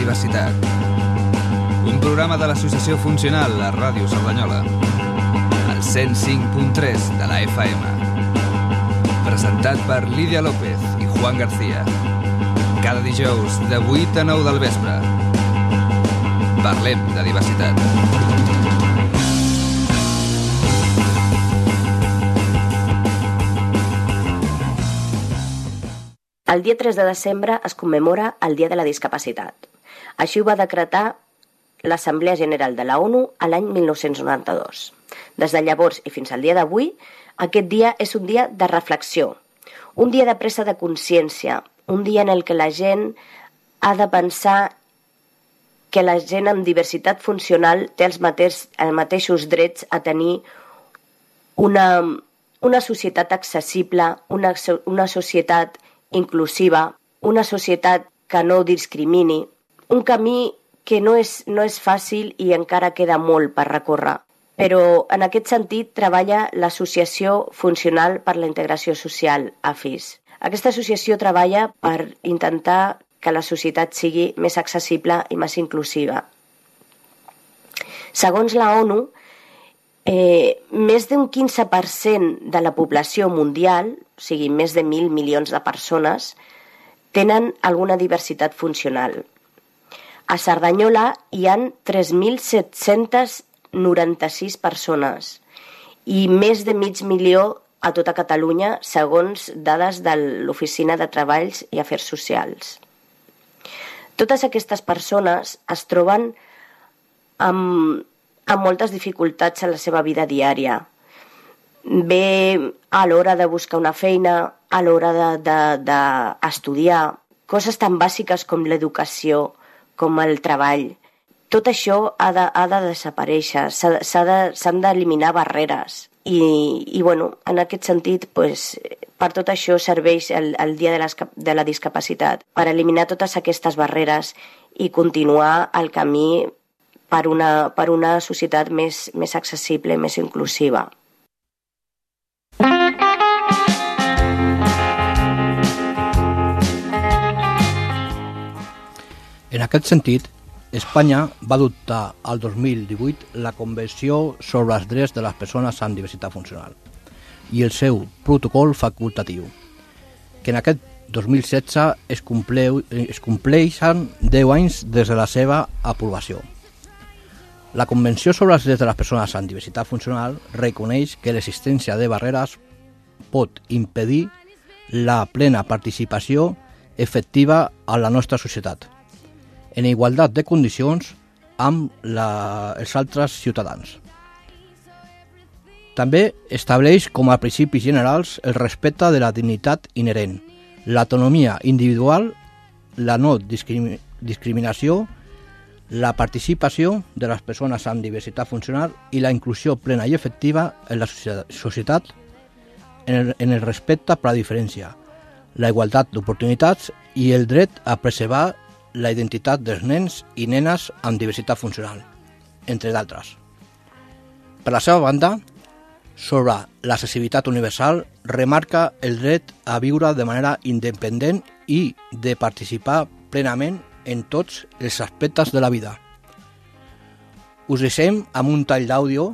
diversitat. Un programa de l'Associació Funcional a Ràdio Cerdanyola. El 105.3 de la FM. Presentat per Lídia López i Juan García. Cada dijous de 8 a 9 del vespre. Parlem de diversitat. El dia 3 de desembre es commemora el Dia de la Discapacitat. Així ho va decretar l'Assemblea General de la ONU a l'any 1992. Des de llavors i fins al dia d'avui, aquest dia és un dia de reflexió, un dia de pressa de consciència, un dia en el que la gent ha de pensar que la gent amb diversitat funcional té els, mateix, els mateixos drets a tenir una, una societat accessible, una, una societat inclusiva, una societat que no discrimini, un camí que no és, no és fàcil i encara queda molt per recórrer. Però en aquest sentit treballa l'Associació Funcional per la Integració Social, AFIS. Aquesta associació treballa per intentar que la societat sigui més accessible i més inclusiva. Segons la ONU, eh, més d'un 15% de la població mundial, o sigui, més de mil milions de persones, tenen alguna diversitat funcional. A Cerdanyola hi han 3.796 persones i més de mig milió a tota Catalunya, segons dades de l'Oficina de Treballs i Afers Socials. Totes aquestes persones es troben amb amb moltes dificultats en la seva vida diària. Bé a l'hora de buscar una feina, a l'hora d'estudiar, de, de, coses tan bàsiques com l'educació, com el treball. Tot això ha de, ha de desaparèixer, s'han d'eliminar barreres. I, i bueno, en aquest sentit, pues, per tot això serveix el, el Dia de, les, de la Discapacitat, per eliminar totes aquestes barreres i continuar el camí per una, per una societat més, més accessible, més inclusiva. En aquest sentit, Espanya va adoptar al 2018 la Convenció sobre els drets de les persones amb diversitat funcional i el seu protocol facultatiu, que en aquest 2016 es, compleu, es compleixen 10 anys des de la seva aprovació. La Convenció sobre els drets de les persones amb diversitat funcional reconeix que l'existència de barreres pot impedir la plena participació efectiva a la nostra societat, en igualtat de condicions amb la, els altres ciutadans. També estableix com a principis generals el respecte de la dignitat inherent, l'autonomia individual, la no discriminació la participació de les persones amb diversitat funcional i la inclusió plena i efectiva en la societat en el, en el respecte per la diferència, la igualtat d'oportunitats i el dret a preservar la identitat dels nens i nenes amb diversitat funcional, entre d'altres. Per la seva banda, sobre l'accessibilitat universal remarca el dret a viure de manera independent i de participar plenament en tots els aspectes de la vida. Us deixem amb un tall d'àudio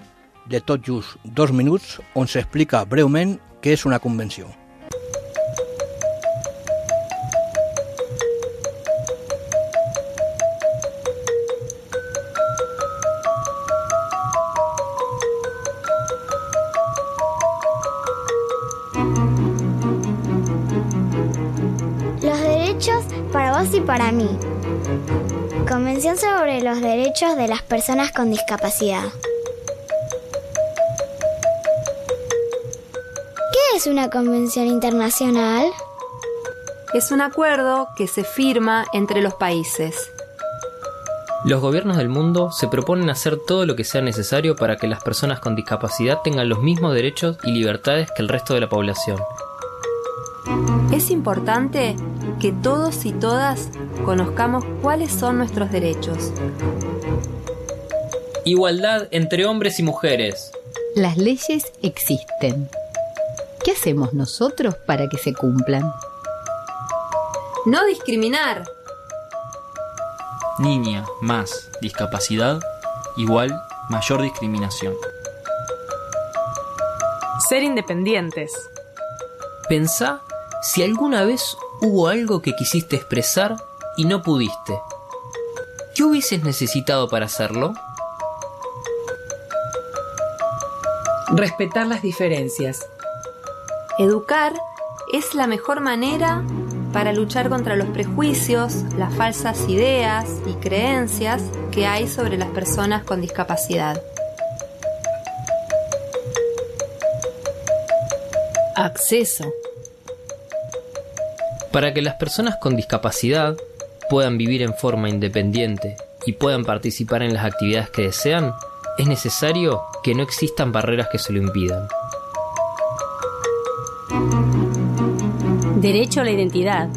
de tot just dos minuts on s'explica breument què és una convenció. Y para mí. Convención sobre los derechos de las personas con discapacidad. ¿Qué es una convención internacional? Es un acuerdo que se firma entre los países. Los gobiernos del mundo se proponen hacer todo lo que sea necesario para que las personas con discapacidad tengan los mismos derechos y libertades que el resto de la población. Es importante que todos y todas conozcamos cuáles son nuestros derechos. Igualdad entre hombres y mujeres. Las leyes existen. ¿Qué hacemos nosotros para que se cumplan? No discriminar. Niña más discapacidad igual mayor discriminación. Ser independientes. Pensá si alguna vez hubo algo que quisiste expresar y no pudiste. ¿Qué hubieses necesitado para hacerlo? Respetar las diferencias. Educar es la mejor manera para luchar contra los prejuicios, las falsas ideas y creencias que hay sobre las personas con discapacidad. Acceso. Para que las personas con discapacidad puedan vivir en forma independiente y puedan participar en las actividades que desean, es necesario que no existan barreras que se lo impidan. Derecho a la identidad.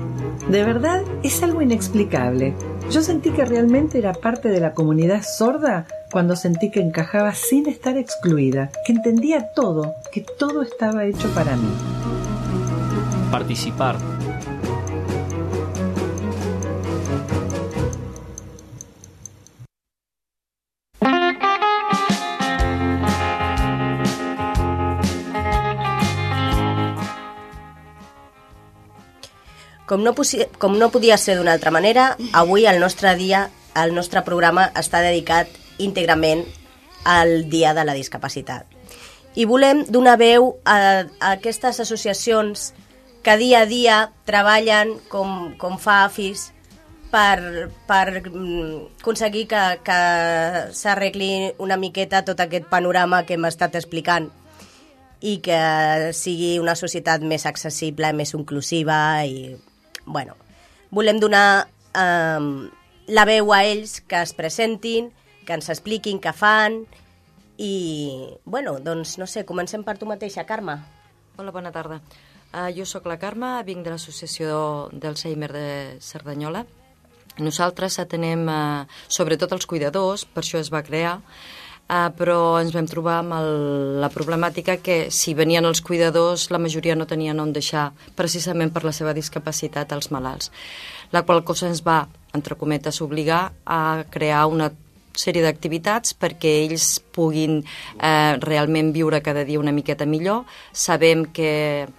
De verdad es algo inexplicable. Yo sentí que realmente era parte de la comunidad sorda cuando sentí que encajaba sin estar excluida, que entendía todo, que todo estaba hecho para mí. Participar. Com no, com no podia ser d'una altra manera, avui el nostre dia, el nostre programa està dedicat íntegrament al Dia de la Discapacitat. I volem donar veu a, a aquestes associacions que dia a dia treballen com, com fa AFIS per, per mm, aconseguir que, que s'arregli una miqueta tot aquest panorama que hem estat explicant i que sigui una societat més accessible, més inclusiva i bueno, volem donar eh, la veu a ells que es presentin, que ens expliquin què fan i, bueno, doncs, no sé, comencem per tu mateixa, Carme. Hola, bona tarda. Uh, jo sóc la Carme, vinc de l'Associació d'Alzheimer de Cerdanyola. Nosaltres atenem uh, sobretot els cuidadors, per això es va crear, Uh, però ens vam trobar amb el, la problemàtica que si venien els cuidadors la majoria no tenien on deixar precisament per la seva discapacitat als malalts la qual cosa ens va, entre cometes, obligar a crear una sèrie d'activitats perquè ells puguin eh, realment viure cada dia una miqueta millor. Sabem que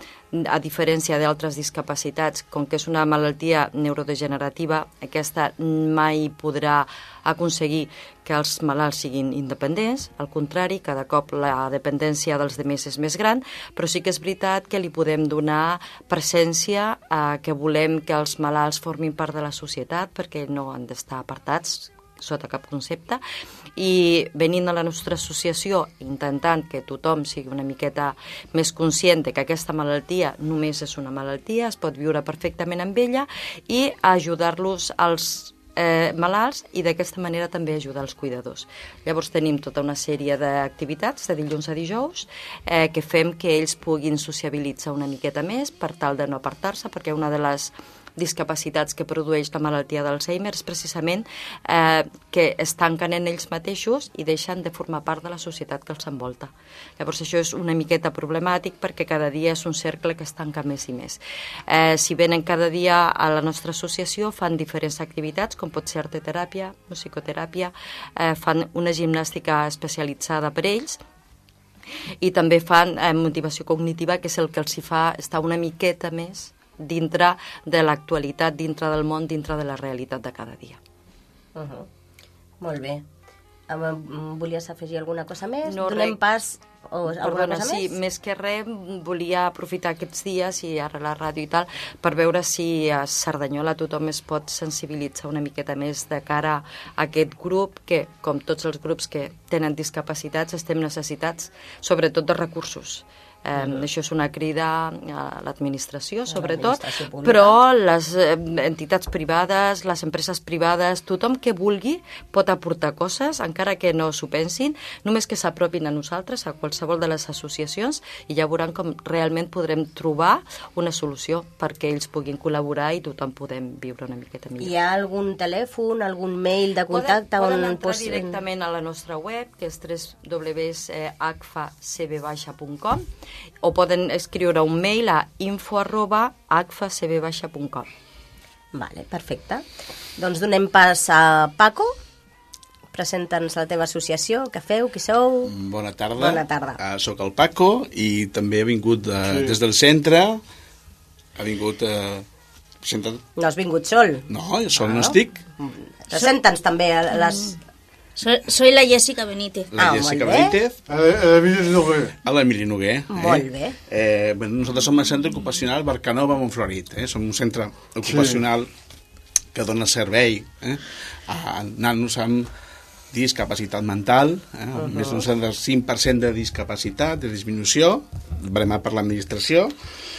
a diferència d'altres discapacitats, com que és una malaltia neurodegenerativa, aquesta mai podrà aconseguir que els malalts siguin independents, al contrari, cada cop la dependència dels demés és més gran, però sí que és veritat que li podem donar presència a que volem que els malalts formin part de la societat perquè no han d'estar apartats sota cap concepte i venint a la nostra associació intentant que tothom sigui una miqueta més conscient que aquesta malaltia només és una malaltia, es pot viure perfectament amb ella i ajudar-los als eh, malalts i d'aquesta manera també ajudar els cuidadors. Llavors tenim tota una sèrie d'activitats de dilluns a dijous eh, que fem que ells puguin sociabilitzar una miqueta més per tal de no apartar-se, perquè una de les discapacitats que produeix la malaltia d'Alzheimer és precisament eh, que es tanquen en ells mateixos i deixen de formar part de la societat que els envolta. Llavors això és una miqueta problemàtic perquè cada dia és un cercle que es tanca més i més. Eh, si venen cada dia a la nostra associació fan diferents activitats com pot ser arteteràpia, musicoteràpia, eh, fan una gimnàstica especialitzada per ells i també fan eh, motivació cognitiva, que és el que els hi fa estar una miqueta més dintre de l'actualitat, dintre del món, dintre de la realitat de cada dia. Uh -huh. Molt bé. Volies afegir alguna cosa més? No, Donem pas o Perdona, cosa sí, més? més que res volia aprofitar aquests dies i ara la ràdio i tal per veure si a Cerdanyola tothom es pot sensibilitzar una miqueta més de cara a aquest grup que, com tots els grups que tenen discapacitats, estem necessitats sobretot de recursos Eh, mm. Això és una crida a l'administració, sobretot, però les entitats privades, les empreses privades, tothom que vulgui pot aportar coses, encara que no s'ho pensin, només que s'apropin a nosaltres, a qualsevol de les associacions, i ja veuran com realment podrem trobar una solució perquè ells puguin col·laborar i tothom podem viure una miqueta millor. Hi ha algun telèfon, algun mail de contacte? Poden, poden on entrar pos... directament a la nostra web, que és www.hfcb.com o poden escriure un mail a info arroba hfcb.com. Vale, perfecte. Doncs donem pas a Paco. Presenta'ns la teva associació, què feu, qui sou? Bona tarda. Bona tarda. Uh, soc el Paco i també he vingut de, Sí. sí. des del centre. Ha vingut... Uh, presentat... No has vingut sol. No, jo sol no, Ah. estic. Presenta'ns també a les... Soy, soy la Jessica Benítez. La Ah, Jessica molt bé. Benítez. L'Emili Noguer. A l'Emili Noguer. Eh? Molt bé. Eh, bueno, nosaltres som el centre ocupacional Barcanova Montflorit. Eh? Som un centre ocupacional que dona servei eh? a nanos amb discapacitat mental, eh? uh. -huh. més d'un 5% de discapacitat, de disminució, bremat per l'administració, eh,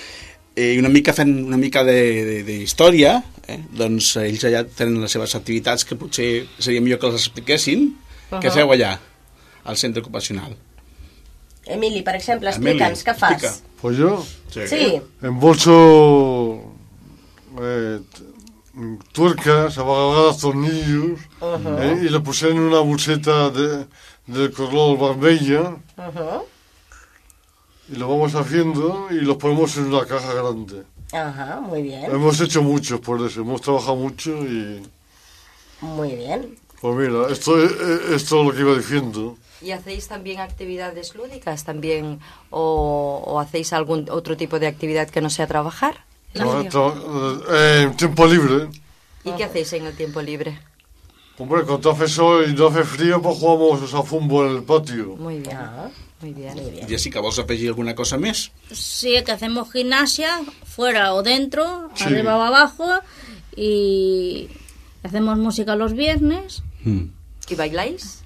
i una mica fent una mica de- de- d'història, eh? doncs eh, ells allà tenen les seves activitats que potser seria millor que les expliquessin. Uh -huh. Què Ahà. feu allà, al centre ocupacional? Emili, per exemple, explica'ns què fas. explica. Pues yo Sí. Sí. embolso eh, tuercas, abarradas tornillos Ajá. eh, y le puse en una bolseta de, de color barbella Ajá. Y lo vamos haciendo y los ponemos en una caja grande. Ajá, muy bien. Hemos hecho muchos por eso, hemos trabajado mucho y Muy bien. pues mira, esto, es- esto es lo que iba diciendo. ¿Y hacéis también actividades lúdicas también o, o hacéis algún otro tipo de actividad que no sea trabajar? Tra- tra- eh, en tiempo libre. ¿Y qué hacéis en el tiempo libre? Hombre, cuando hace sol y no hace frío, pues jugamos a fútbol en el patio. Muy bien. Muy bien. Jessica, vols afegir alguna cosa més? Sí, que hacemos gimnasia fuera o dentro, Sí. arriba o abajo y hacemos música los viernes, ¿Y bailáis?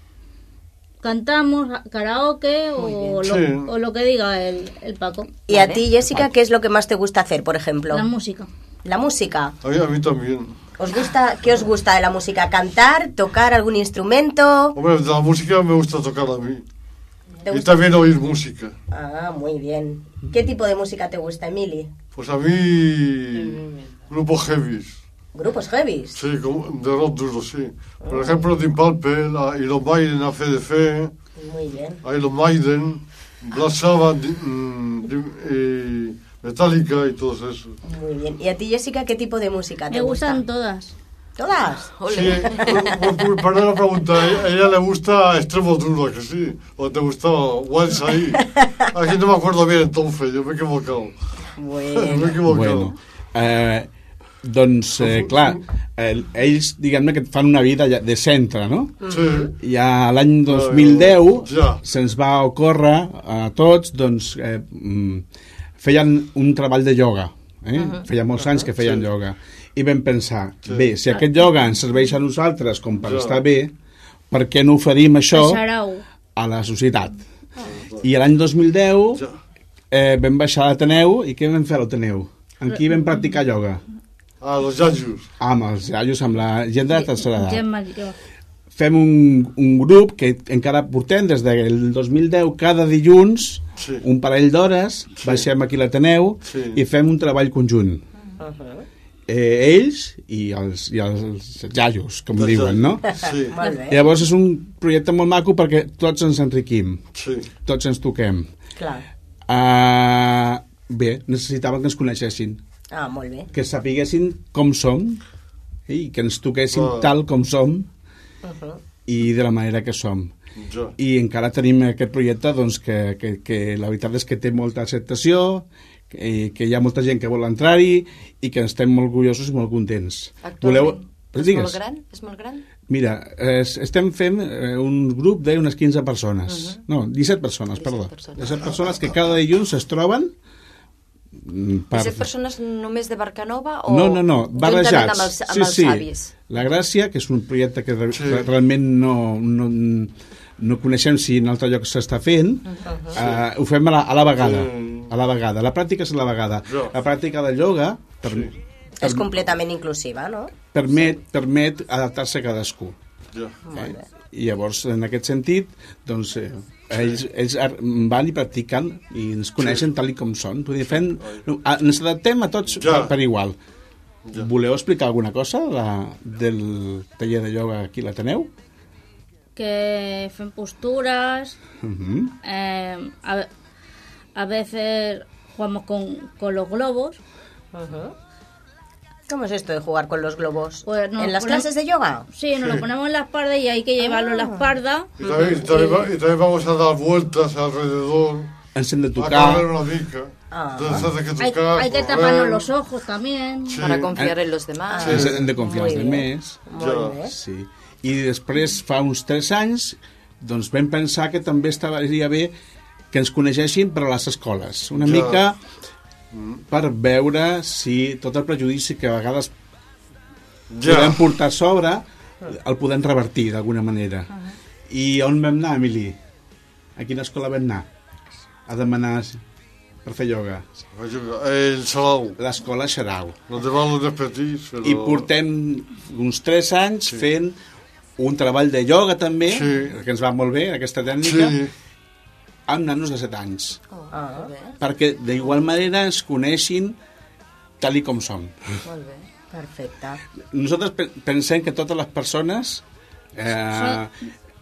cantamos karaoke o lo, Sí. o lo que diga el, el Paco. ¿Y a ti, Jessica, qué es lo que más te gusta hacer, por ejemplo? La música. La música. A mí, a mí también. ¿Os gusta, ¿Qué os gusta de la música? ¿Cantar? ¿Tocar algún instrumento? Hombre, de la música me gusta tocar a mí. ¿Te Y gusta? también oír música. Ah, muy bien. ¿Qué tipo de música te gusta, Emily? Pues a mí, grupos heavies. Grupos heavies. Sí, como de rock duro, sí. Por ejemplo, Deep Purple, la- Iron Maiden, ACDC, Muy bien. Iron Maiden, Black Sabbath, mm, y Metallica y todos esos. Muy bien. ¿Y a ti, Jessica, qué tipo de música te Me gusta? gustan todas. ¿Todas? Sí, por- por- perdón la pregunta, a ella le gusta extremo duro, ¿a que sí? ¿O te gustaba Waltz ahí? Aquí no me acuerdo bien entonces, yo me he equivocado. me he equivocado. Bueno, eh, doncs, eh, clar, eh, ells, diguem-ne, que fan una vida de centre, no? Sí. Ja l'any 2010 Ja. se'ns va ocórrer a tots, doncs, eh, mm, feien un treball de ioga. Eh? Mhm. Feia molts anys que feien Sí. ioga. I vam pensar, bé, si aquest ioga ens serveix a nosaltres com per Ja. estar bé, per què no oferim això a la societat? I l'any 2010 eh, vam baixar a l'Ateneu i què vam fer a l'Ateneu? En qui vam practicar ioga? Ah, los yayos. Ah, amb els iaios, amb la gent de la tercera edat. Fem un, un grup que encara portem des del 2010 cada dilluns, Sí. un parell d'hores, baixem aquí a l'Ateneu Sí. i fem un treball conjunt. Eh, ells i els, i els iaios, com Els diuen, no? sí. Molt bé. Llavors és un projecte molt maco perquè tots ens enriquim, Sí. tots ens toquem. Clar. Uh, bé, necessitàvem que ens coneixessin, Ah, molt bé. que sapiguessin com som i que ens toquessin Ah. tal com som Uh -huh. i de la manera que som. Ja. I encara tenim aquest projecte doncs, que, que, que la veritat és que té molta acceptació, que, que hi ha molta gent que vol entrar-hi i que estem molt orgullosos i molt contents. Actualment Però és digues, molt gran? És molt gran? Mira, es, estem fent eh, un grup d'unes 15 persones. No, 17 persones, perdó. 17 persones que cada dilluns es troben mm, per... 17 persones només de Barcanova o No, no, no, barrejats. amb els, amb sí, els sí. avis? La Gràcia, que és un projecte que re realment no, no, no coneixem si en altre lloc s'està fent, Uh-huh. eh, ho fem a la, a la vegada. Sí. A la vegada. La pràctica és a la vegada. La pràctica de ioga per, És completament inclusiva, no? permet, permet adaptar-se a cadascú. Ja. Bé. I llavors, en aquest sentit, doncs, eh, ells, ells van i practiquen i ens coneixen tal i com són. Vull dir, fem, no, ens adaptem a tots Ja. per, per igual. Voleu explicar alguna cosa la, del taller de ioga aquí a l'Ateneu? Que hacen posturas, Mhm. eh, a, a veces jugamos con, con los globos ¿Cómo es esto de jugar con los globos? Pues ¿En las ponemos- clases de yoga? Sí, nos lo ponemos en la espalda y hay que llevarlo en la espalda. Y también, y también va- y también vamos a dar vueltas alrededor. Ens hem de A tocar. correr una mica. Ah. Entonces hace que Hay, tocar, hay que correr. taparnos los ojos también. Sí. Para confiar en los demás. Sí. Ens hem de confiar bien. demés. Sí. I després, fa uns 3 anys, doncs vam pensar que també estaria bé que ens coneguessin per a les escoles. Una Ja. mica per veure si tot el prejudici que a vegades Ja. podem portar a sobre el podem revertir d'alguna manera. I on vam anar, Emili? A quina escola vam anar? A demanar per fer ioga. El Salau. L'escola Xarau. Donde van los més petits, però... I portem uns 3 anys sí. fent un treball de ioga també, Sí. que ens va molt bé, aquesta tècnica, Sí. Amb nanos de 7 anys. Ah, Perquè d'igual manera ens coneixin tal i com som. molt bé. Perfecte. Nosaltres pe- pensem que totes les persones eh,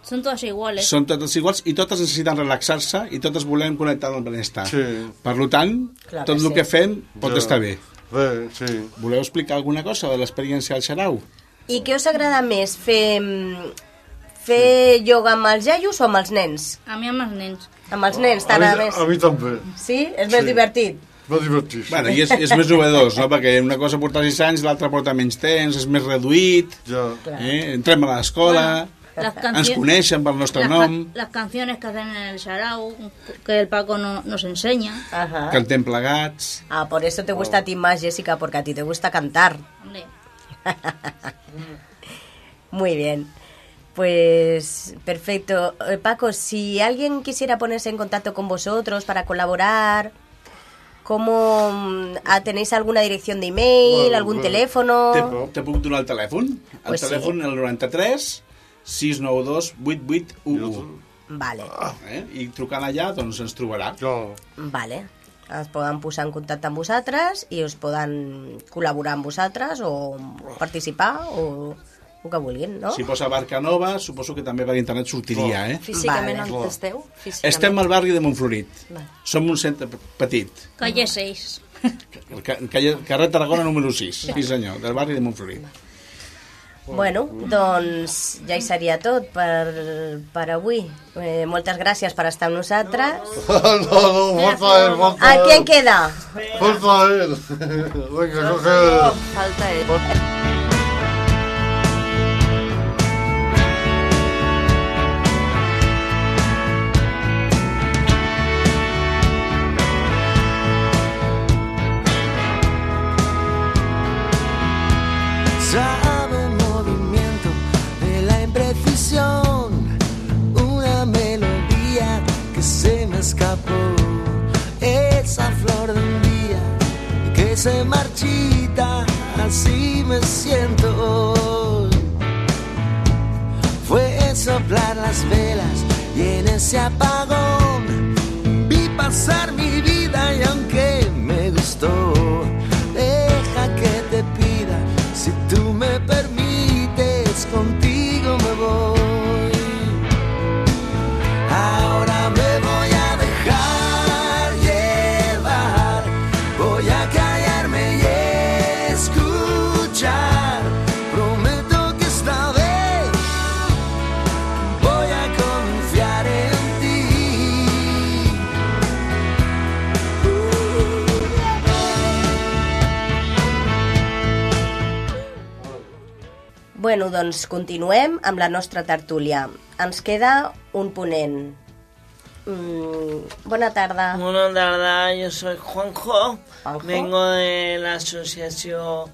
Son todas iguales. són totes iguals i totes necessiten relaxar-se i totes volem connectar amb el benestar. Sí. Per tant, Clar tot que el sí. que fem pot Ja. estar bé. Bé, sí. Voleu explicar alguna cosa de l'experiència al Xarau? I què us agrada més, fer, fer ioga amb els iaios o amb els nens? A mi amb els nens. Amb els nens, A tant mi, a més. a mi també. Sí? És més Sí. divertit? Va divertir. Bueno, i és, és més novedós, no? Perquè una cosa porta 6 anys, l'altra porta menys temps, és més reduït, Ja. eh? entrem a l'escola, Las ens coneixen pel nostre las, nom, las canciones que hacen en el sarau, que el Paco no- nos enseña. Ajá. cantem plegats... Ah, por eso te gusta a ti más, Jessica, porque a ti te gusta cantar. Hombre, Muy bien. Pues perfecto. Eh, Paco, si alguien quisiera ponerse en contacto con vosotros para colaborar, ¿cómo mm, ah, tenéis alguna dirección de email, Bueno, algún bueno. teléfono? Te, te puc donar el telèfon? El Pues sí. el 93 692 8811. Vale, Eh? I trucant allà, doncs ens trobarà. Vale. Es poden posar en contacte amb vosaltres i us poden col·laborar amb vosaltres o participar o el que vulguin, no? Si posa Barca Nova, suposo que també per internet sortiria, eh? Físicament Vale. on esteu? Físicament. Estem al barri de Montflorit. Vale. Som un centre pe- petit. calle 6. El ca- calle- carrer Tarragona número 6. Sí, senyor, del barri de Montflorit. Bueno, doncs ja hi seria tot per, per avui. Eh, moltes gràcies per estar amb nosaltres. no, no, falta él, falta ¿A él. quién queda? Falta él. Venga, coge. Falta él. Así me siento. Fue soplar las velas y en ese apagón vi pasar mi vida y aunque me gustó, doncs continuem amb la nostra tertúlia. Ens queda un ponent. Mm, bona tarda. Buenas tardes, yo soy Juanjo. Juanjo. Vengo de la asociación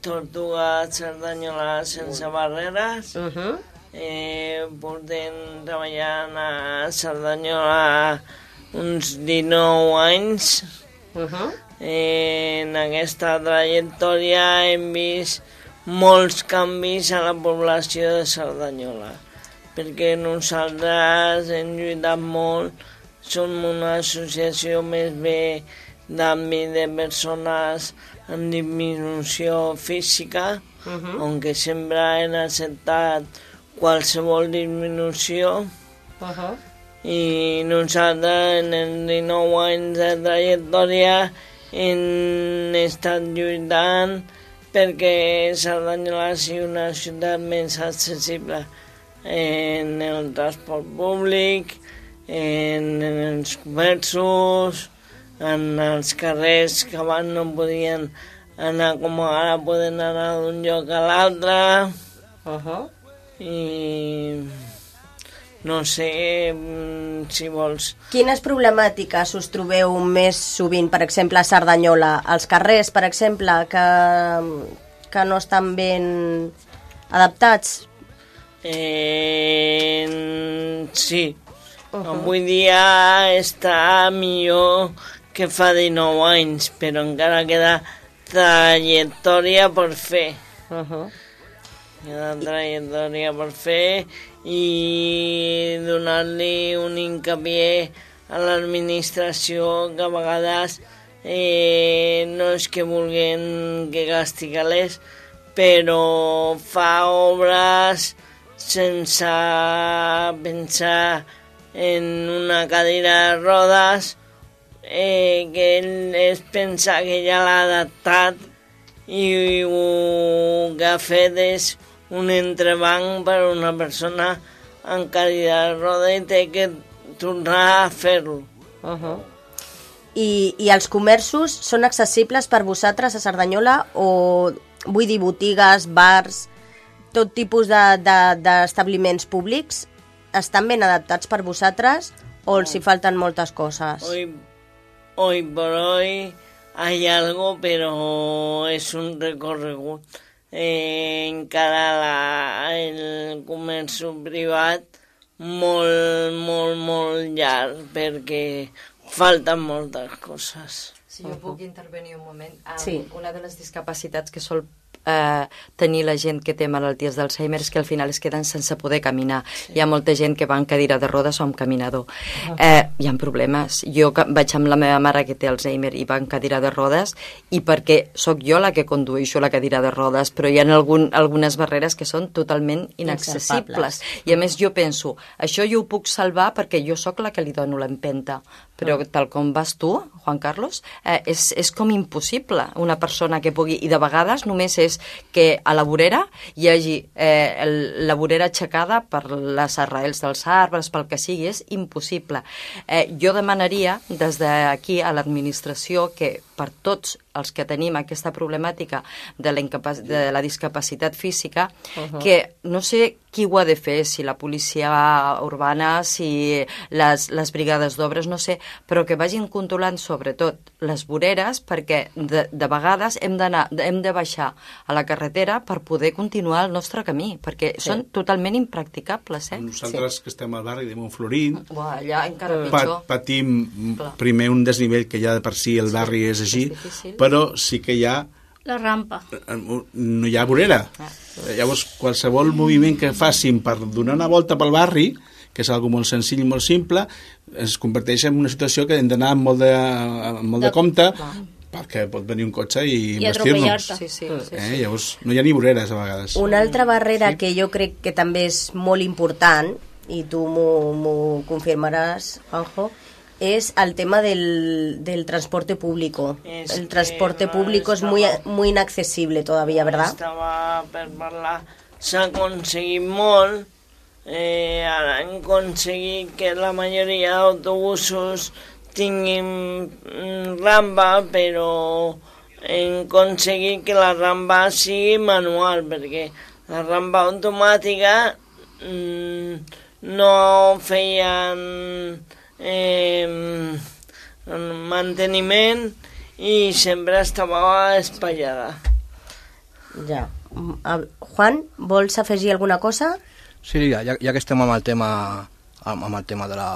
Tortuga Cerdanyola Sense Barreres. Uh -huh. eh, portem treballant a Cerdanyola uns 19 anys. Uh -huh. Eh, en aquesta trajectòria hem vist molts canvis a la població de Cerdanyola, perquè nosaltres hem lluitat molt, som una associació més bé d'àmbit de persones amb disminució física, Uh -huh. on que sempre hem acceptat qualsevol disminució, Uh -huh. i nosaltres en els 19 anys de trajectòria hem estat lluitant perquè Cerdanyola sigui una ciutat més accessible en el transport públic, en, en els comerços, en els carrers que abans no podien anar com ara poden anar d'un lloc a l'altre. Uh -huh. I no sé mm, si vols... Quines problemàtiques us trobeu més sovint, per exemple, a Cerdanyola? Els carrers, per exemple, que, que no estan ben adaptats? Eh, sí. Uh -huh. Avui dia està millor que fa 19 anys, però encara queda trajectòria per fer. Uh -huh. Queda trajectòria per fer i donar-li un hincapié a l'administració que a vegades eh, no és que vulguin que gasti calés, però fa obres sense pensar en una cadira de rodes eh, que ell es pensa que ja l'ha adaptat i el que ha fet és un entrebanc per a una persona en cadira de roda i té que tornar a fer-lo. Uh -huh. I, I els comerços són accessibles per vosaltres a Cerdanyola o vull dir botigues, bars, tot tipus d'establiments de, de, públics estan ben adaptats per vosaltres o els hi falten moltes coses? Hoy, hoy por hoy hay algo, pero es un recorregut. Eh, encara la, el comerç privat molt, molt, molt llarg perquè falten moltes coses. Si jo puc intervenir un moment. Um, Sí. Una de les discapacitats que sol eh, tenir la gent que té malalties d'Alzheimer és que al final es queden sense poder caminar. Sí. Hi ha molta gent que va en cadira de rodes o amb caminador. Eh, hi ha problemes. Jo vaig amb la meva mare que té Alzheimer i va en cadira de rodes i perquè sóc jo la que condueixo la cadira de rodes, però hi ha algun, algunes barreres que són totalment inaccessibles. I a més jo penso, això jo ho puc salvar perquè jo sóc la que li dono l'empenta, però tal com vas tu, Juan Carlos, eh, és, és com impossible una persona que pugui... I de vegades només és que a la vorera hi hagi eh, la vorera aixecada per les arrels dels arbres, pel que sigui, és impossible. Eh, jo demanaria des d'aquí a l'administració que per tots els que tenim aquesta problemàtica de la, incapac de la discapacitat física, uh. -huh. que no sé qui ho ha de fer, si la policia urbana, si les, les brigades d'obres, no sé, però que vagin controlant sobretot les voreres perquè de, de vegades hem hem de baixar a la carretera per poder continuar el nostre camí, perquè Sí. sí. són totalment impracticables, eh? Nosaltres sí. que estem al barri de Montflorín, Buah, allà encara pa pitjor. patim Clar. primer un desnivell que ja de per si el barri és així, difícil. però sí que hi ha La rampa. no hi ha vorera. Llavors, qualsevol moviment que facin per donar una volta pel barri, que és algo molt senzill i molt simple, es converteix en una situació que hem d'anar amb molt de, amb molt de, De- compte, clar. perquè pot venir un cotxe i, I investir-nos. atropellar-te. Sí, sí, sí, eh? sí. Llavors, no hi ha ni voreres a vegades. Una altra barrera que jo crec que també és molt important, i tu m'ho m'ho confirmaràs, Juanjo, es el tema del, del transporte público. Es el transporte público es muy, estaba- muy inaccesible todavía, ¿verdad? Estava per parlar, s'ha aconseguit molt, eh, hem aconseguit que la majoria d'autobusos tinguin mm, rampa, però hem aconseguit que la rampa sigui manual, perquè la rampa automàtica mm, no feien eh, manteniment i sempre estava espatllada. Ja. Juan, vols afegir alguna cosa? Sí, ja, ja que estem amb el tema, amb, el tema de, la,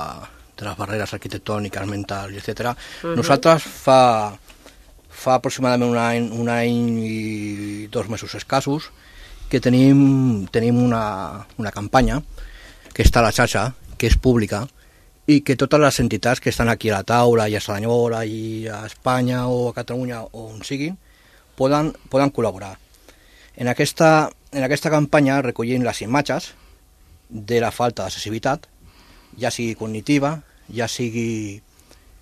de les barreres arquitectòniques, mentals, etc. Mhm. Nosaltres fa, fa aproximadament un any, un any i dos mesos escassos que tenim, tenim una, una campanya que està a la xarxa, que és pública, i que totes les entitats que estan aquí a la taula, i a Cerdanyola, i a Espanya o a Catalunya, o on siguin, poden, poden col·laborar. En aquesta, en aquesta campanya recollim les imatges de la falta d'accessibilitat, ja sigui cognitiva, ja sigui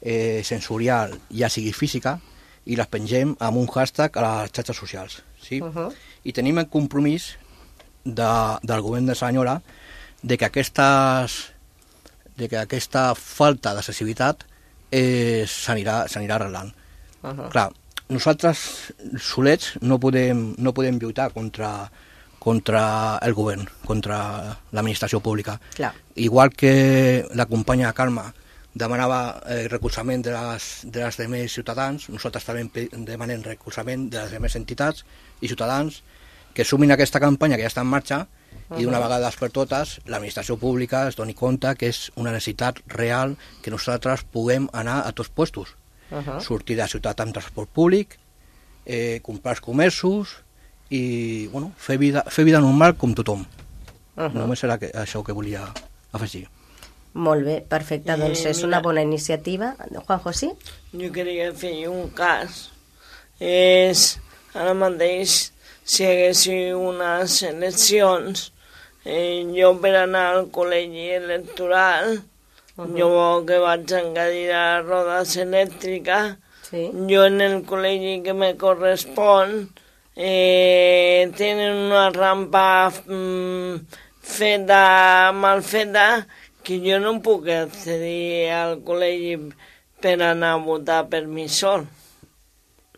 eh, sensorial, ja sigui física, i les pengem amb un hashtag a les xarxes socials. Sí? Uh -huh. I tenim el compromís de, del govern de Senyola de que aquestes de que aquesta falta d'accessibilitat eh, s'anirà arreglant. Uh -huh. Clar, nosaltres solets no podem, no podem lluitar contra, contra el govern, contra l'administració pública. Clar. Igual que la companya Carme demanava eh, recolzament de les, de les demés ciutadans, nosaltres també demanem recolzament de les demés entitats i ciutadans que sumin aquesta campanya que ja està en marxa i d'una vegada per totes l'administració pública es doni compte que és una necessitat real que nosaltres puguem anar a tots puestos Uh -huh. sortir de la ciutat amb transport públic, eh, comprar els comerços i bueno, fer, vida, fer vida normal com tothom. Uh -huh. Només era que, això que volia afegir. Molt bé, perfecte, doncs Eh, és mira. una bona iniciativa. Juanjo, sí? Jo queria fer un cas. És, ara mateix, si hi haguessin unes eleccions, eh, jo per anar al col·legi electoral, Mhm. jo que vaig engadir a rodes elèctriques, sí. jo en el col·legi que me correspon eh, tenen una rampa mm, feta, mal feta, que jo no puc accedir al col·legi per anar a votar per mi sol.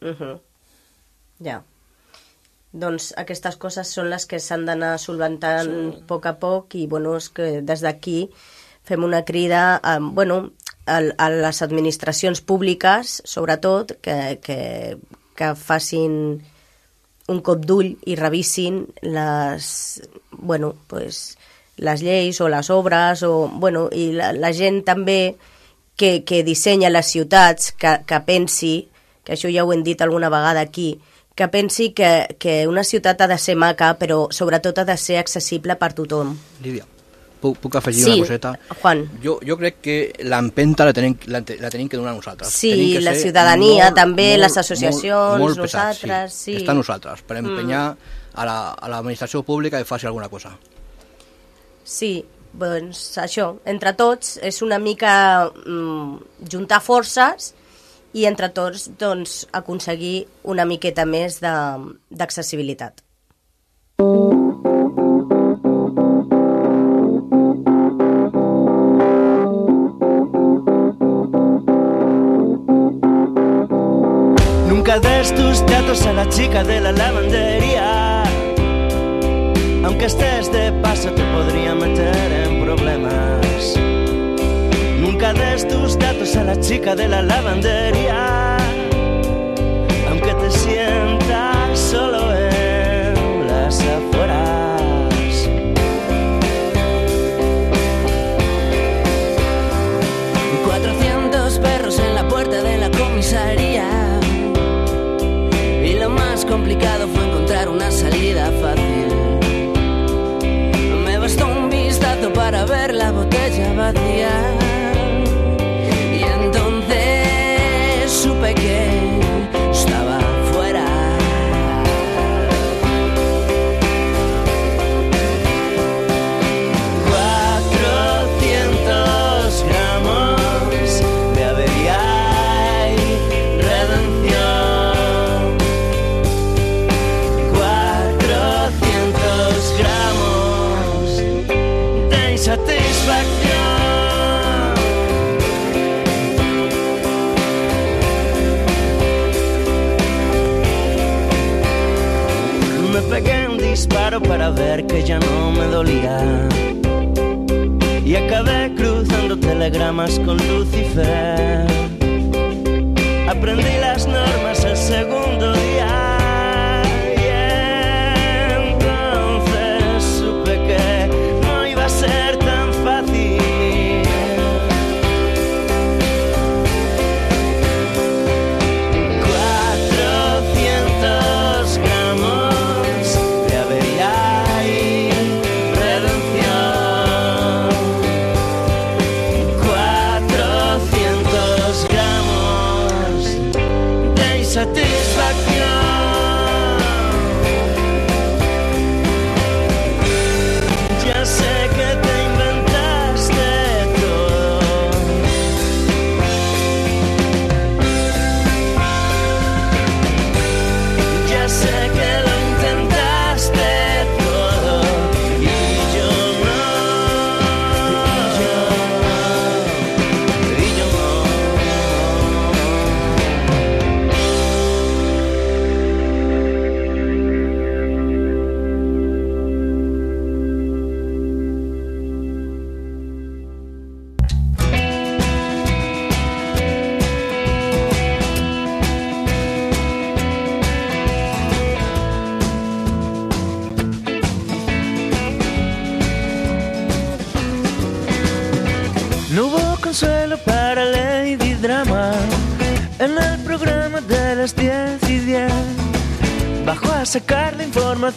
Uh -huh. Ja. Doncs aquestes coses són les que s'han d'anar solventant Sí. a poc a poc i bueno, és que des d'aquí fem una crida a, bueno, a, a les administracions públiques, sobretot, que, que, que facin un cop d'ull i revisin les, bueno, pues, les lleis o les obres o, bueno, i la, la gent també que, que dissenya les ciutats que, que pensi, que això ja ho hem dit alguna vegada aquí, que pensi que, que una ciutat ha de ser maca, però sobretot ha de ser accessible per tothom. Lídia, puc, puc afegir Sí, una coseta? Juan. Jo, jo crec que l'empenta la, tenim, la, la tenim que donar nosaltres. Sí, Tenim que la ciutadania també, les associacions, molt, molt pesats, nosaltres, sí. Està a nosaltres, per Mm. empenyar a la- a l'administració pública que faci alguna cosa. Sí, doncs això, entre tots és una mica mm, juntar forces i entre tots doncs, aconseguir una miqueta més d'accessibilitat. Nunca des tus datos a la chica de la lavandería. Aunque estés de paso te podría meter en problemas. Nunca des tus datos a la chica de la lavandería.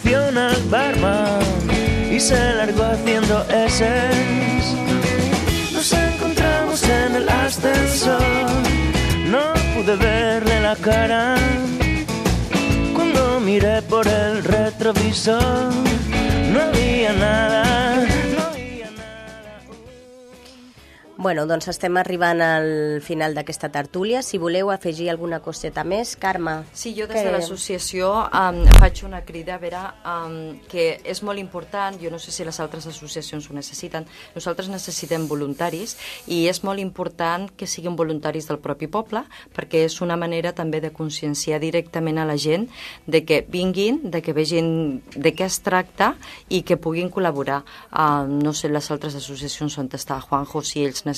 Información al barman y se largó haciendo eses. Nos encontramos en el ascensor, no pude verle la cara. Cuando miré por el retrovisor, no había nada. Bueno, doncs estem arribant al final d'aquesta tertúlia. Si voleu afegir alguna coseta més, Carme. Sí, jo des què- de l'associació um, faig una crida a veure um, que és molt important, jo no sé si les altres associacions ho necessiten, nosaltres necessitem voluntaris i és molt important que siguin voluntaris del propi poble perquè és una manera també de conscienciar directament a la gent de que vinguin, de que vegin de què es tracta i que puguin col·laborar. Uh, no sé les altres associacions on està Juanjo, si ells necessiten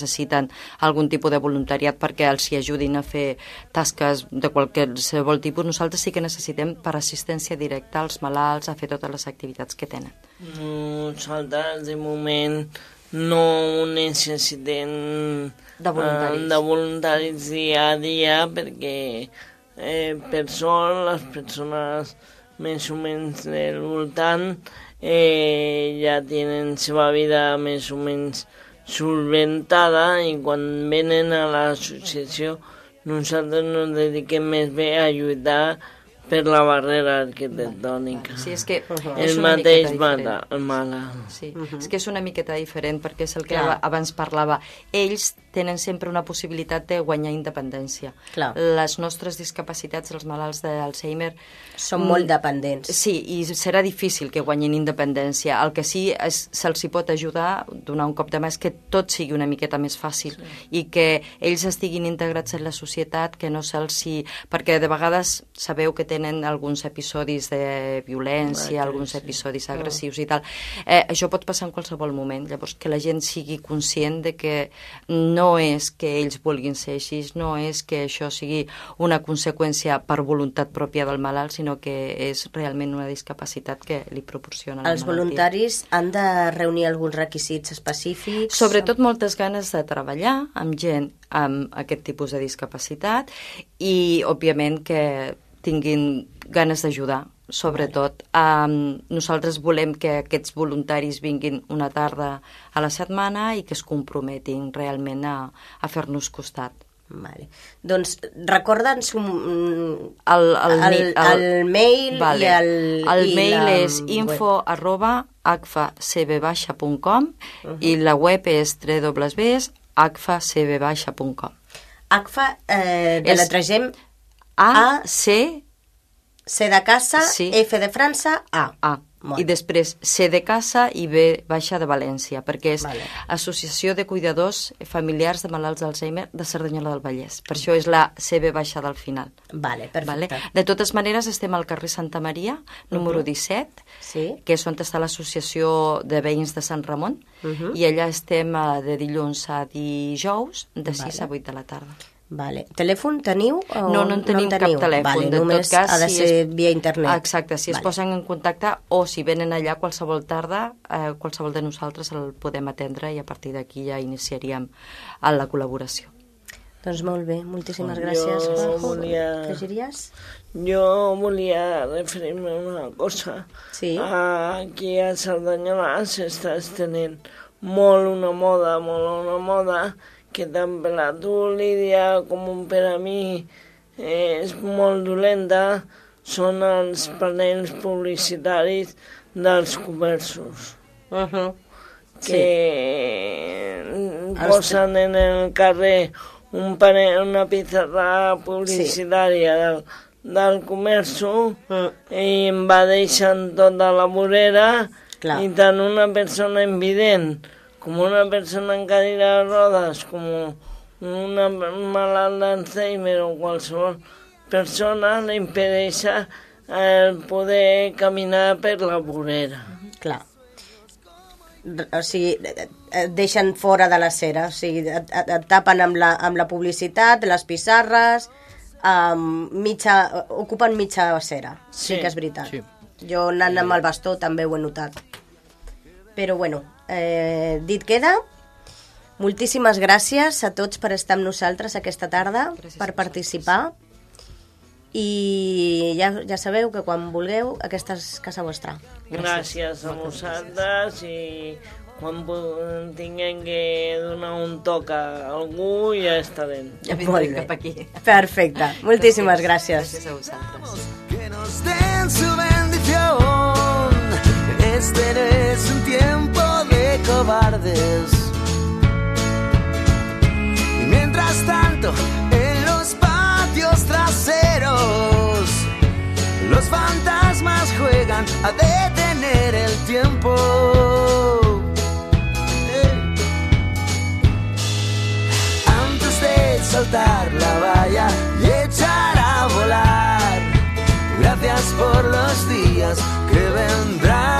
algun tipus de voluntariat perquè els hi ajudin a fer tasques de qualsevol tipus. Nosaltres sí que necessitem per assistència directa als malalts a fer totes les activitats que tenen. Nosaltres, de moment, no necessitem De voluntaris. eh, de voluntaris dia a dia perquè eh, per sort les persones més o menys del voltant eh, ja tenen seva vida més o menys solventada i quan venen a l'associació nosaltres ens dediquem més bé a lluitar per la barrera arquitectònica. Sí, és que el és una mateix miqueta mala, diferent. mala. Sí, és que és una miqueta diferent perquè és el que Clar. aba- abans parlava. Ells tenen sempre una possibilitat de guanyar independència. Clar. Les nostres discapacitats, els malalts d'Alzheimer... Són molt dependents. Sí, i serà difícil que guanyin independència. El que sí és, se'ls hi pot ajudar, donar un cop de mà, és que tot sigui una miqueta més fàcil sí. i que ells estiguin integrats en la societat, que no se'ls hi... Perquè de vegades sabeu que tenen alguns episodis de violència, Vaja, alguns sí. episodis agressius i tal. Eh, això pot passar en qualsevol moment. Llavors, que la gent sigui conscient de que no és que ells vulguin ser així, no és que això sigui una conseqüència per voluntat pròpia del malalt, sinó que és realment una discapacitat que li proporciona la Els malaltia. voluntaris han de reunir alguns requisits específics? Sobretot moltes ganes de treballar amb gent amb aquest tipus de discapacitat i, òbviament, que tinguin ganes d'ajudar, sobretot. Um, nosaltres volem que aquests voluntaris vinguin una tarda a la setmana i que es comprometin realment a, a fer-nos costat. Vale. Doncs recorda'ns un... El, el, el, el, el mail vale. i el... El i mail la és web. info arroba acfacb.com i la web és www.acfacb.com ACFA, eh, de És la tregem A, C, C de casa, Sí. F de França, A. A. Molt I després C de casa i B baixa de València, perquè és Vale. Associació de Cuidadors Familiars de Malalts d'Alzheimer de Cerdanyola del Vallès. Per això és la CB baixa del final. Vale, perfecte. Vale? De totes maneres, estem al carrer Santa Maria, número Mhm. 17, sí. que és on està l'Associació de Veïns de Sant Ramon, Mhm. i allà estem eh, de dilluns a dijous, de 6 Vale. a 8 de la tarda. Vale. Telèfon teniu? O No, no en tenim cap teniu? telèfon. Vale, de només tot cas, ha de si ser es- via internet. Exacte, si es Vale. posen en contacte o si venen allà qualsevol tarda, eh, qualsevol de nosaltres el podem atendre i a partir d'aquí ja iniciaríem la col·laboració. Doncs molt bé, moltíssimes Jo gràcies. Juanjo. volia- Afegiries? Jo volia referir-me a una cosa. Sí. Aquí a Cerdanyola s'està estenent molt una moda, molt una moda, que tant per a tu, Lídia, com per a mi és molt dolenta, són els panells publicitaris dels comerços. Uh -huh. que posen en el carrer un panel, una pizarra publicitària del, del comerço i invadeixen tota la vorera Clar. i tant una persona invident com una persona en cadira de rodes, com una malalt d'Alzheimer o qualsevol persona li impedeix el poder caminar per la vorera. Clar. o sigui, et- et deixen fora de la cera, o sigui, et, et, et tapen amb la, amb la publicitat, les pissarres, um, mitja, ocupen mitja cera, sí, Sí. que és veritat. Sí. Jo anant amb el bastó també ho he notat. Però bueno, eh, dit queda, Moltíssimes gràcies a tots per estar amb nosaltres aquesta tarda, gràcies per participar. I ja, ja sabeu que quan vulgueu, aquesta és casa vostra. Gràcies a vosaltres i quan tinguem que donar un toc a algú ja estarem. Ja vindrem cap aquí. Perfecte. Moltíssimes gràcies. Gràcies a vosaltres. que nos den su bendición. Este no es un tiempo de cobardes. Y mientras tanto, en los patios traseros, los fantasmas juegan a detener el tiempo. Antes de saltar la valla y echar a volar. Gracias por los días que vendrán.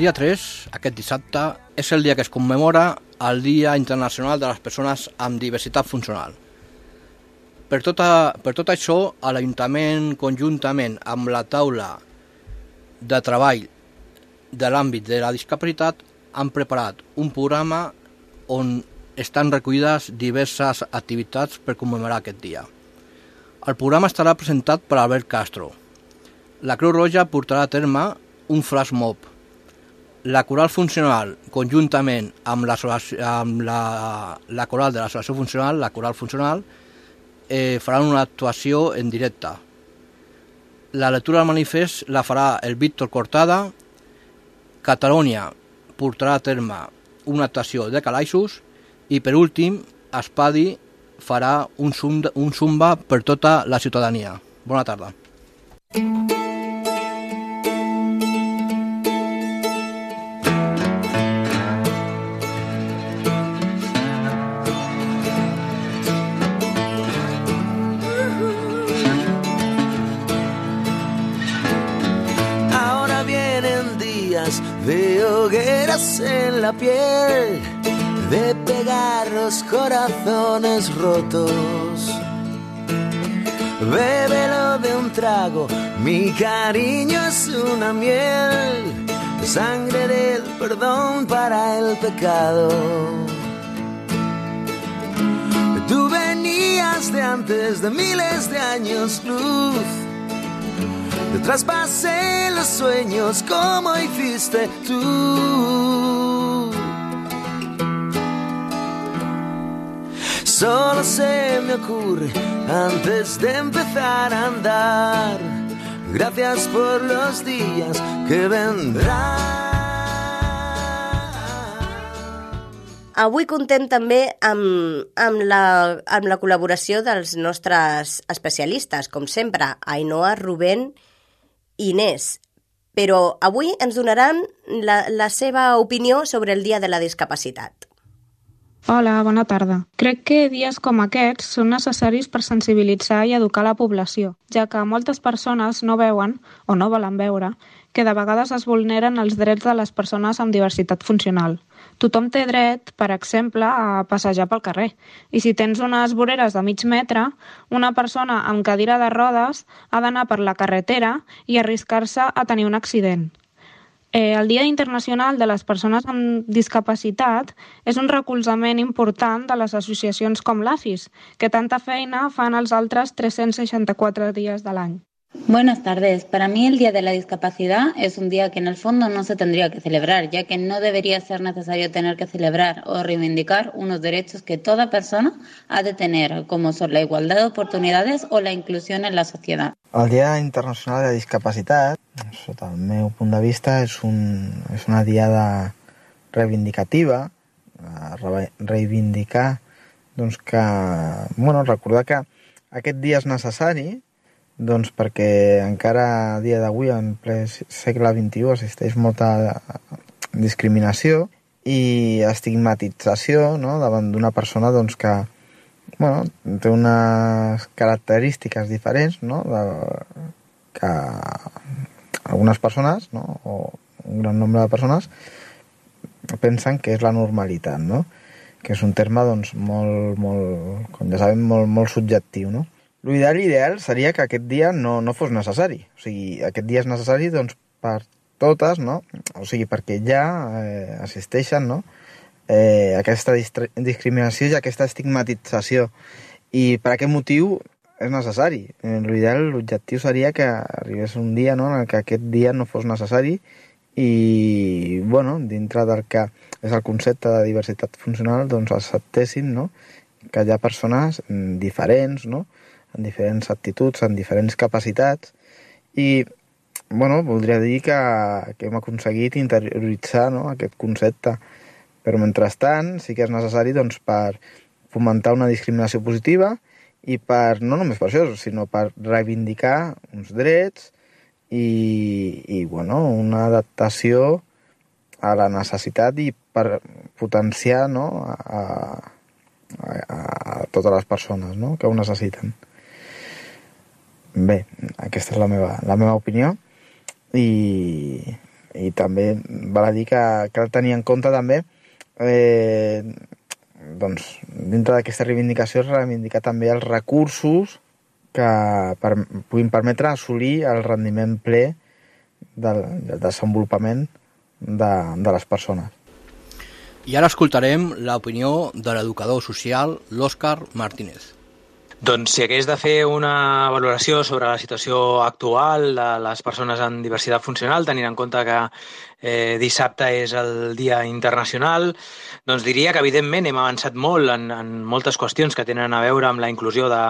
Dia 3, aquest dissabte, és el dia que es commemora el Dia Internacional de les Persones amb Diversitat Funcional. Per, tota, per tot això, a l'Ajuntament, conjuntament amb la taula de treball de l'àmbit de la discapacitat, han preparat un programa on estan recollides diverses activitats per commemorar aquest dia. El programa estarà presentat per Albert Castro. La Creu Roja portarà a terme un flash mob. La coral funcional, conjuntament amb, l'associació- amb la, la coral de l'associació funcional, la coral funcional, eh, faran una actuació en directe. La lectura del manifest la farà el Víctor Cortada, Catalunya portarà a terme una actuació de calaixos i per últim Espadi farà un, zumba, un zumba per tota la ciutadania. Bona tarda. Ahora en la piel, de pegar los corazones rotos. Bébelo de un trago, mi cariño es una miel, sangre del perdón para el pecado. Tú venías de antes de miles de años luz. Te traspasé los sueños como hiciste tú. Solo se me ocurre antes de empezar a andar. Gracias por los días que vendrán. Avui contem també amb, amb, la, amb la col·laboració dels nostres especialistes, com sempre, Ainhoa, Rubén i Inés. Però avui ens donaran la, la seva opinió sobre el Dia de la Discapacitat. Hola, bona tarda. Crec que dies com aquests són necessaris per sensibilitzar i educar la població, ja que moltes persones no veuen, o no volen veure, que de vegades es vulneren els drets de les persones amb diversitat funcional. Tothom té dret, per exemple, a passejar pel carrer. I si tens unes voreres de mig metre, una persona amb cadira de rodes ha d'anar per la carretera i arriscar-se a tenir un accident. Eh, el Dia Internacional de les Persones amb Discapacitat és un recolzament important de les associacions com l'AFIS, que tanta feina fan els altres 364 dies de l'any. Buenas tardes. Para mí el Día de la Discapacidad es un día que en el fondo no se tendría que celebrar, ya que no debería ser necesario tener que celebrar o reivindicar unos derechos que toda persona ha de tener, como son la igualdad de oportunidades o la inclusión en la sociedad. El Dia Internacional de la Discapacitat, sota el meu punt de vista, és, un, és una diada reivindicativa, re- reivindicar doncs que, bueno, recordar que aquest dia és necessari doncs perquè encara a dia d'avui, en ple segle XXI, existeix molta discriminació i estigmatització no? davant d'una persona doncs, que bueno, té unes característiques diferents no? de, que algunes persones, no? o un gran nombre de persones, pensen que és la normalitat, no? que és un terme doncs, molt, molt, com ja sabem, molt, molt subjectiu. No? L'ideal ideal seria que aquest dia no, no fos necessari. O sigui, aquest dia és necessari doncs, per totes, no? o sigui, perquè ja eh, assisteixen no? eh, aquesta discriminació i aquesta estigmatització. I per aquest motiu és necessari. L'ideal, l'objectiu seria que arribés un dia no, en què aquest dia no fos necessari i, bueno, dintre del que és el concepte de diversitat funcional, doncs acceptéssim no? que hi ha persones diferents, no? Amb diferents actituds, amb diferents capacitats i bueno, voldria dir que, que hem aconseguit interioritzar no? aquest concepte però mentrestant sí que és necessari doncs, per fomentar una discriminació positiva i per, no només per això, sinó per reivindicar uns drets i, i bueno, una adaptació a la necessitat i per potenciar no, a, a, a totes les persones no, que ho necessiten. Bé, aquesta és la meva, la meva opinió i, i també val a dir que cal tenir en compte també eh, doncs, dintre d'aquesta reivindicació reivindicar també els recursos que per, puguin permetre assolir el rendiment ple del, del desenvolupament de, de les persones. I ara escoltarem l'opinió de l'educador social, l'Òscar Martínez. Doncs si hagués de fer una valoració sobre la situació actual de les persones amb diversitat funcional, tenint en compte que eh, dissabte és el Dia Internacional, doncs diria que evidentment hem avançat molt en, en moltes qüestions que tenen a veure amb la inclusió de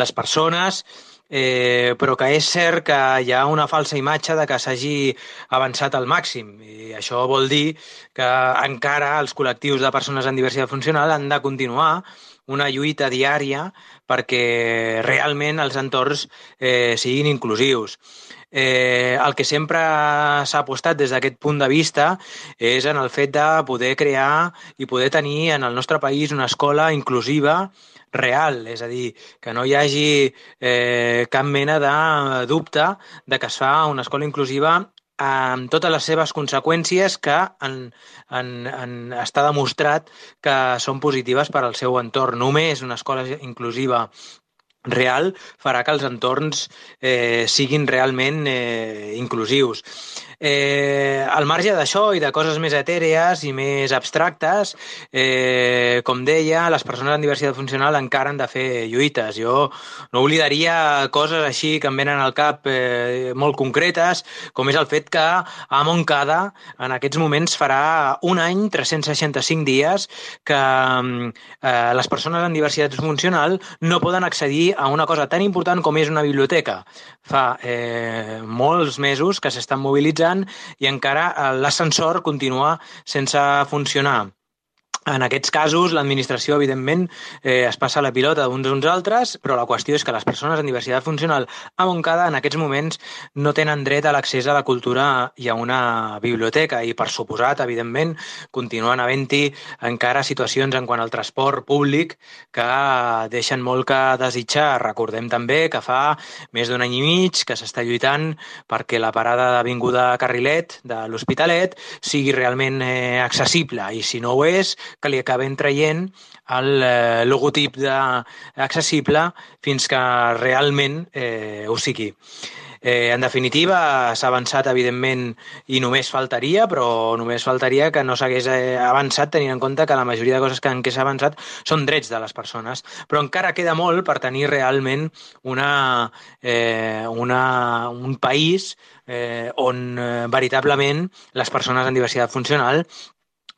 les persones, eh, però que és cert que hi ha una falsa imatge de que s'hagi avançat al màxim. I això vol dir que encara els col·lectius de persones amb diversitat funcional han de continuar una lluita diària perquè realment els entorns eh, siguin inclusius. Eh, el que sempre s'ha apostat des d'aquest punt de vista és en el fet de poder crear i poder tenir en el nostre país una escola inclusiva real, és a dir, que no hi hagi eh, cap mena de dubte de que es fa una escola inclusiva amb totes les seves conseqüències que en, en, en està demostrat que són positives per al seu entorn. Només una escola inclusiva real farà que els entorns eh, siguin realment eh, inclusius. Eh, al marge d'això i de coses més etèrees i més abstractes, eh, com deia, les persones amb diversitat funcional encara han de fer lluites. Jo no oblidaria coses així que em venen al cap eh, molt concretes, com és el fet que a Montcada en aquests moments farà un any, 365 dies, que eh, les persones amb diversitat funcional no poden accedir a una cosa tan important com és una biblioteca. Fa eh, molts mesos que s'estan mobilitzant treballant i encara eh, l'ascensor continua sense funcionar. En aquests casos, l'administració, evidentment, eh, es passa la pilota d'uns uns altres, però la qüestió és que les persones amb diversitat funcional a Montcada en aquests moments no tenen dret a l'accés a la cultura i a una biblioteca i, per suposat, evidentment, continuen havent-hi encara situacions en quant al transport públic que deixen molt que desitjar. Recordem també que fa més d'un any i mig que s'està lluitant perquè la parada d'Avinguda Carrilet de l'Hospitalet sigui realment eh, accessible i, si no ho és, que li acaben traient el eh, logotip d'accessible fins que realment eh, ho sigui. Eh, en definitiva, s'ha avançat, evidentment, i només faltaria, però només faltaria que no s'hagués eh, avançat tenint en compte que la majoria de coses que, en què s'ha avançat són drets de les persones. Però encara queda molt per tenir realment una, eh, una, un país eh, on eh, veritablement les persones amb diversitat funcional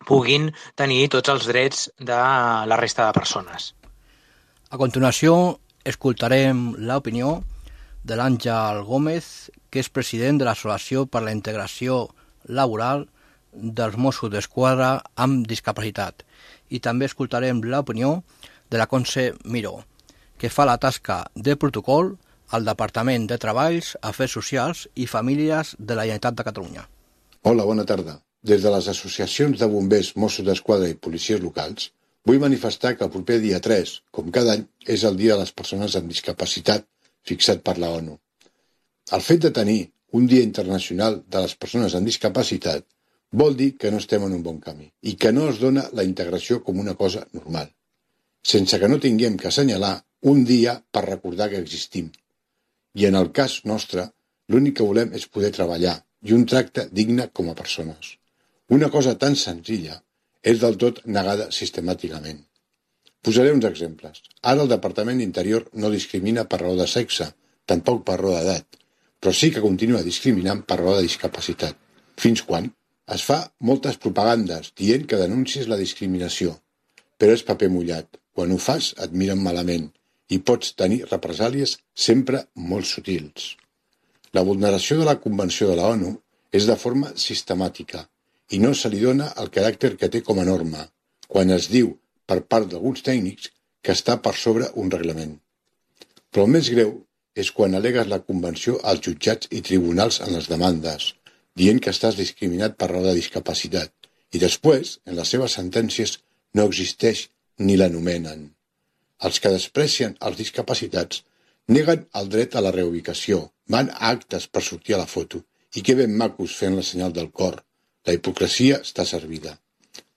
puguin tenir tots els drets de la resta de persones. A continuació, escoltarem l'opinió de l'Àngel Gómez, que és president de l'Associació per la Integració Laboral dels Mossos d'Esquadra amb discapacitat. I també escoltarem l'opinió de la Conce Miró, que fa la tasca de protocol al Departament de Treballs, Afers Socials i Famílies de la Generalitat de Catalunya. Hola, bona tarda. Des de les associacions de bombers, Mossos d'Esquadra i policies locals, vull manifestar que el proper dia 3, com cada any, és el Dia de les Persones amb Discapacitat fixat per la ONU. El fet de tenir un Dia Internacional de les Persones amb Discapacitat vol dir que no estem en un bon camí i que no es dona la integració com una cosa normal, sense que no tinguem que assenyalar un dia per recordar que existim. I en el cas nostre, l'únic que volem és poder treballar i un tracte digne com a persones. Una cosa tan senzilla és del tot negada sistemàticament. Posaré uns exemples. Ara el Departament d'Interior no discrimina per raó de sexe, tampoc per raó d'edat, però sí que continua discriminant per raó de discapacitat. Fins quan? Es fa moltes propagandes dient que denuncis la discriminació, però és paper mullat. Quan ho fas et miren malament i pots tenir represàlies sempre molt sutils. La vulneració de la Convenció de la ONU és de forma sistemàtica i no se li dona el caràcter que té com a norma, quan es diu, per part d'alguns tècnics, que està per sobre un reglament. Però el més greu és quan alegues la Convenció als jutjats i tribunals en les demandes, dient que estàs discriminat per raó de discapacitat, i després, en les seves sentències, no existeix ni l'anomenen. Els que desprecien els discapacitats neguen el dret a la reubicació, van a actes per sortir a la foto, i que ben macos fent la senyal del cor. La hipocresia està servida.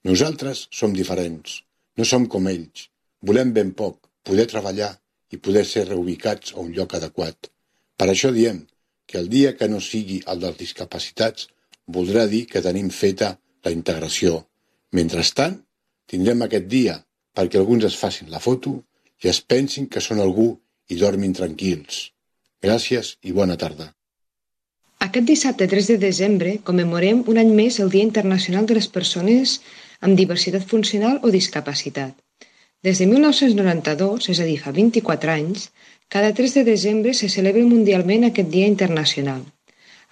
Nosaltres som diferents, no som com ells. Volem ben poc, poder treballar i poder ser reubicats a un lloc adequat. Per això diem que el dia que no sigui el dels discapacitats voldrà dir que tenim feta la integració. Mentrestant, tindrem aquest dia perquè alguns es facin la foto i es pensin que són algú i dormin tranquils. Gràcies i bona tarda. Aquest dissabte 3 de desembre commemorem un any més el Dia Internacional de les Persones amb Diversitat Funcional o Discapacitat. Des de 1992, és a dir, fa 24 anys, cada 3 de desembre se celebra mundialment aquest Dia Internacional.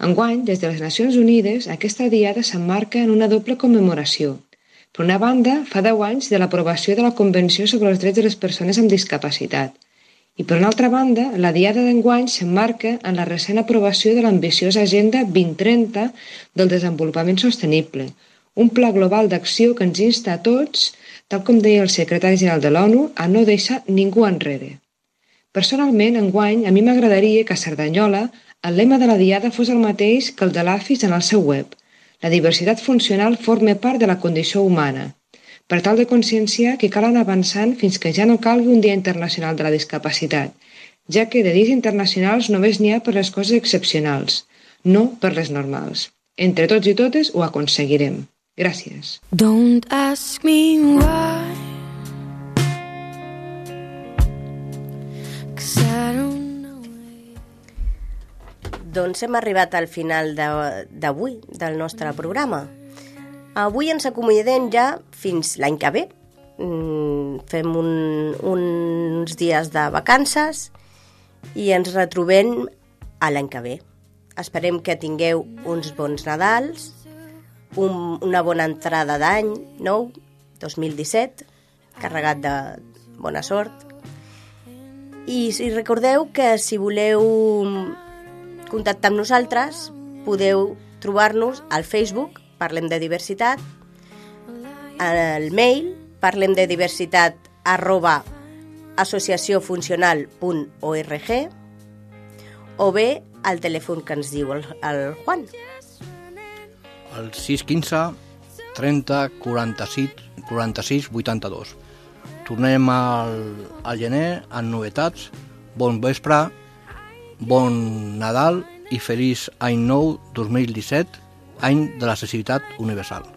Enguany, des de les Nacions Unides, aquesta diada s'emmarca en una doble commemoració. Per una banda, fa 10 anys de l'aprovació de la Convenció sobre els Drets de les Persones amb Discapacitat, i per una altra banda, la Diada d'enguany s'emmarca en la recent aprovació de l'ambiciosa Agenda 2030 del Desenvolupament Sostenible, un pla global d'acció que ens insta a tots, tal com deia el secretari general de l'ONU, a no deixar ningú enrere. Personalment, enguany, a mi m'agradaria que a Cerdanyola el lema de la Diada fos el mateix que el de l'AFIS en el seu web. La diversitat funcional forma part de la condició humana, per tal de conscienciar que cal anar avançant fins que ja no calgui un Dia Internacional de la Discapacitat, ja que de dies internacionals només n'hi ha per les coses excepcionals, no per les normals. Entre tots i totes ho aconseguirem. Gràcies. Don't ask me why Cause I don't Doncs hem arribat al final de- d'avui del nostre programa. Avui ens acomiadem ja fins l'any que ve. Mm, Fem un, uns dies de vacances i ens retrobem a l'any que ve. Esperem que tingueu uns bons Nadals, un, una bona entrada d'any nou, 2017, carregat de bona sort. I si recordeu que si voleu contactar amb nosaltres podeu trobar-nos al Facebook Parlem de Diversitat, al mail parlem de diversitat arroba associacionfuncional.org o bé al telèfon que ens diu el, el Juan. El 615 30 46, 46 82. Tornem al, al gener amb novetats. Bon vespre, bon Nadal i feliç any nou 2017, any de l'accessibilitat universal.